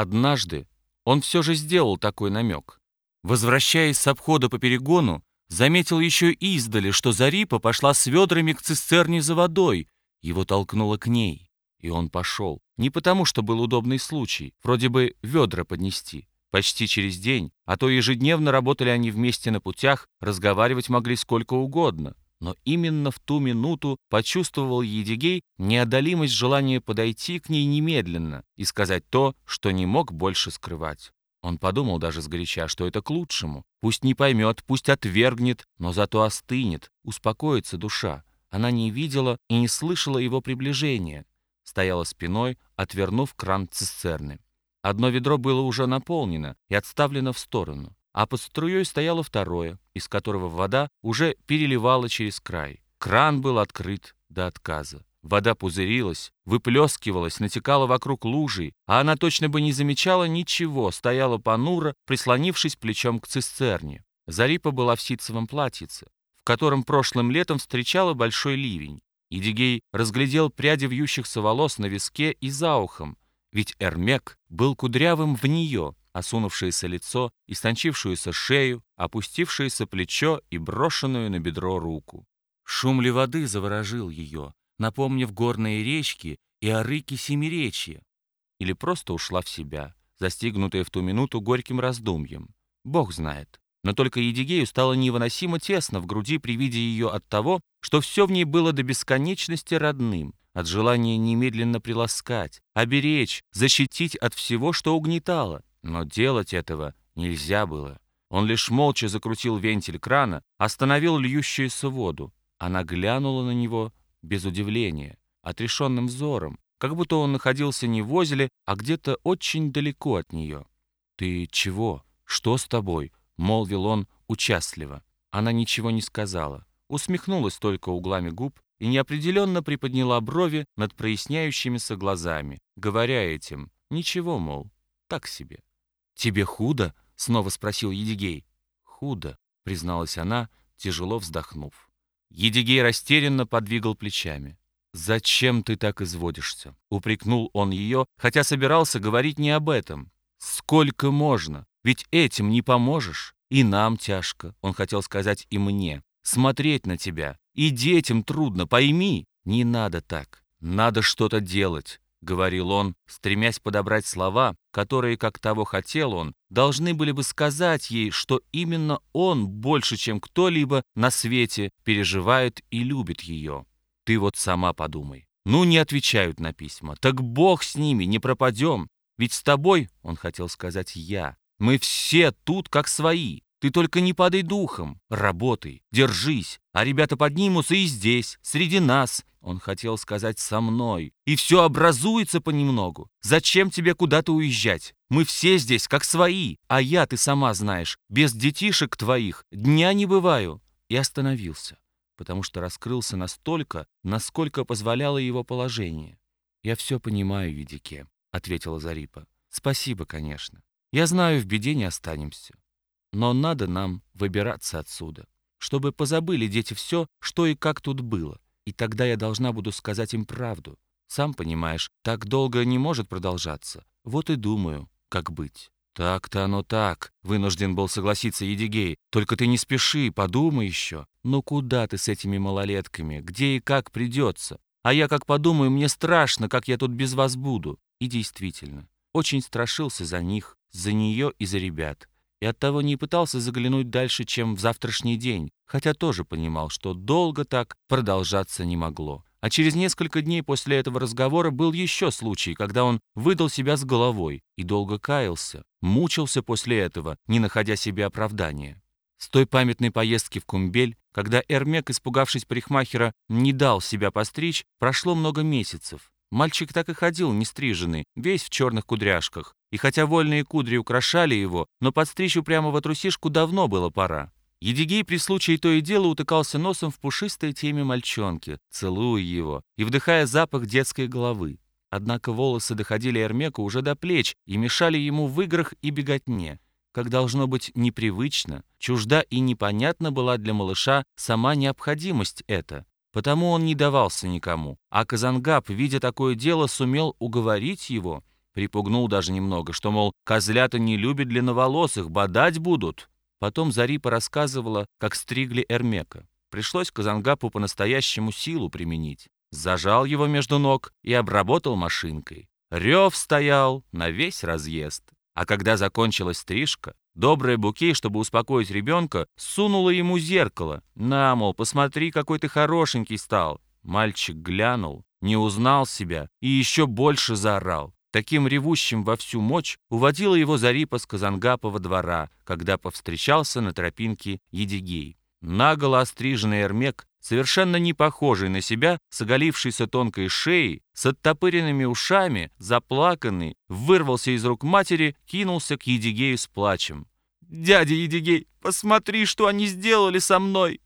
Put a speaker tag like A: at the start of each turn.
A: Однажды он все же сделал такой намек. Возвращаясь с обхода по перегону, заметил еще издали, что Зарипа пошла с ведрами к цистерне за водой. Его толкнуло к ней, и он пошел. Не потому, что был удобный случай, вроде бы ведра поднести. Почти через день, а то ежедневно работали они вместе на путях, разговаривать могли сколько угодно. Но именно в ту минуту почувствовал Едигей неодолимость желания подойти к ней немедленно и сказать то, что не мог больше скрывать. Он подумал даже сгоряча, что это к лучшему. Пусть не поймет, пусть отвергнет, но зато остынет, успокоится душа. Она не видела и не слышала его приближения. Стояла спиной, отвернув кран цистерны. Одно ведро было уже наполнено и отставлено в сторону, а под струей стояло второе, из которого вода уже переливала через край. Кран был открыт до отказа. Вода пузырилась, выплескивалась, натекала вокруг лужи, а она точно бы не замечала ничего, стояла понуро, прислонившись плечом к цистерне. Зарипа была в ситцевом платьице, в котором прошлым летом встречала большой ливень. Идигей разглядел пряди вьющихся волос на виске и за ухом, ведь Эрмек был кудрявым в нее, осунувшееся лицо, истончившуюся шею, опустившееся плечо и брошенную на бедро руку. Шум ли воды заворожил ее, напомнив горные речки и орыки семиречья, или просто ушла в себя, застигнутая в ту минуту горьким раздумьем. Бог знает. Но только Едигею стало невыносимо тесно в груди при виде ее от того, что все в ней было до бесконечности родным, от желания немедленно приласкать, оберечь, защитить от всего, что угнетало. Но делать этого нельзя было. Он лишь молча закрутил вентиль крана, остановил льющуюся воду. Она глянула на него без удивления, отрешенным взором, как будто он находился не возле, а где-то очень далеко от нее. «Ты чего? Что с тобой?» — молвил он участливо. Она ничего не сказала, усмехнулась только углами губ и неопределенно приподняла брови над проясняющимися глазами, говоря этим «Ничего, мол, так себе». «Тебе худо?» — снова спросил Едигей. «Худо», — призналась она, тяжело вздохнув. Едигей растерянно подвигал плечами. «Зачем ты так изводишься?» — упрекнул он ее, хотя собирался говорить не об этом. «Сколько можно? Ведь этим не поможешь. И нам тяжко», — он хотел сказать и мне. «Смотреть на тебя. И детям трудно, пойми. Не надо так. Надо что-то делать. — говорил он, стремясь подобрать слова, которые, как того хотел он, должны были бы сказать ей, что именно он больше, чем кто-либо на свете, переживает и любит ее. Ты вот сама подумай. Ну, не отвечают на письма. Так бог с ними, не пропадем. Ведь с тобой, он хотел сказать я, мы все тут как свои. Ты только не падай духом, работай, держись, а ребята поднимутся и здесь, среди нас. Он хотел сказать «со мной». И все образуется понемногу. Зачем тебе куда-то уезжать? Мы все здесь, как свои. А я, ты сама знаешь, без детишек твоих дня не бываю. И остановился, потому что раскрылся настолько, насколько позволяло его положение. «Я все понимаю, Ведике», — ответила Зарипа. «Спасибо, конечно. Я знаю, в беде не останемся. Но надо нам выбираться отсюда, чтобы позабыли дети все, что и как тут было. И тогда я должна буду сказать им правду. Сам понимаешь, так долго не может продолжаться. Вот и думаю, как быть». «Так-то оно так», — вынужден был согласиться Едигей. «Только ты не спеши, подумай еще. Ну куда ты с этими малолетками? Где и как придется? А я как подумаю, мне страшно, как я тут без вас буду». И действительно, очень страшился за них, за нее и за ребят и оттого не пытался заглянуть дальше, чем в завтрашний день, хотя тоже понимал, что долго так продолжаться не могло. А через несколько дней после этого разговора был еще случай, когда он выдал себя с головой и долго каялся, мучился после этого, не находя себе оправдания. С той памятной поездки в Кумбель, когда Эрмек, испугавшись парикмахера, не дал себя постричь, прошло много месяцев. Мальчик так и ходил, не стриженный, весь в черных кудряшках. И хотя вольные кудри украшали его, но подстричь упрямого трусишку давно было пора. Едигей при случае то и дело утыкался носом в пушистой теме мальчонки, целуя его и вдыхая запах детской головы. Однако волосы доходили Эрмеку уже до плеч и мешали ему в играх и беготне. Как должно быть непривычно, чужда и непонятна была для малыша сама необходимость эта. Потому он не давался никому. А Казангаб, видя такое дело, сумел уговорить его, Припугнул даже немного, что, мол, козлята не любят длинноволосых, бодать будут. Потом Зарипа рассказывала, как стригли Эрмека. Пришлось Казангапу по-настоящему силу применить. Зажал его между ног и обработал машинкой. Рев стоял на весь разъезд. А когда закончилась стрижка, добрая Буки, чтобы успокоить ребенка, сунула ему зеркало. «На, мол, посмотри, какой ты хорошенький стал». Мальчик глянул, не узнал себя и еще больше заорал. Таким ревущим во всю мощь уводила его Зарипа с Казангапова двора, когда повстречался на тропинке Едигей. Наголо остриженный Эрмек, совершенно не похожий на себя, с оголившейся тонкой шеей, с оттопыренными ушами, заплаканный, вырвался из рук матери, кинулся к Едигею с плачем. «Дядя Едигей, посмотри, что они сделали со мной!»